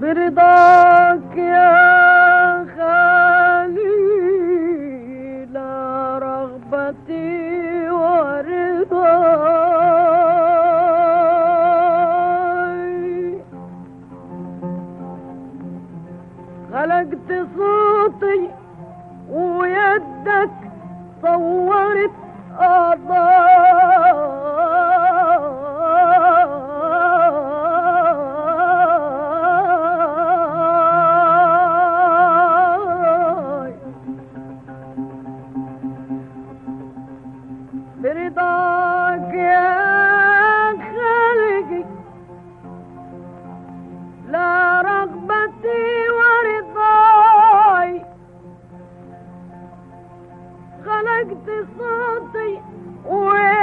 برضاك يا خالي لا رغبتي ورضاي خلقت صوتي ويدك صورت أعضاي برضاك يا خالقي لا رغبتي ورضاي. خلقت صوتي ويدك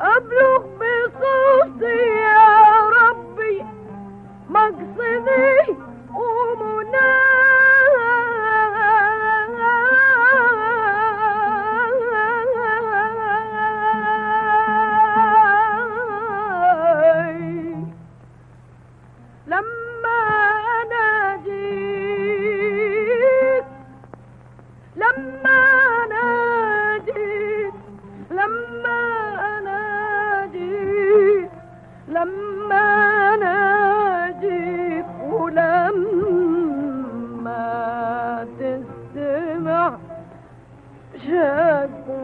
أبلغ بصوتي يا ربي. مقصدي ومناي لما ولما تستمع شكوى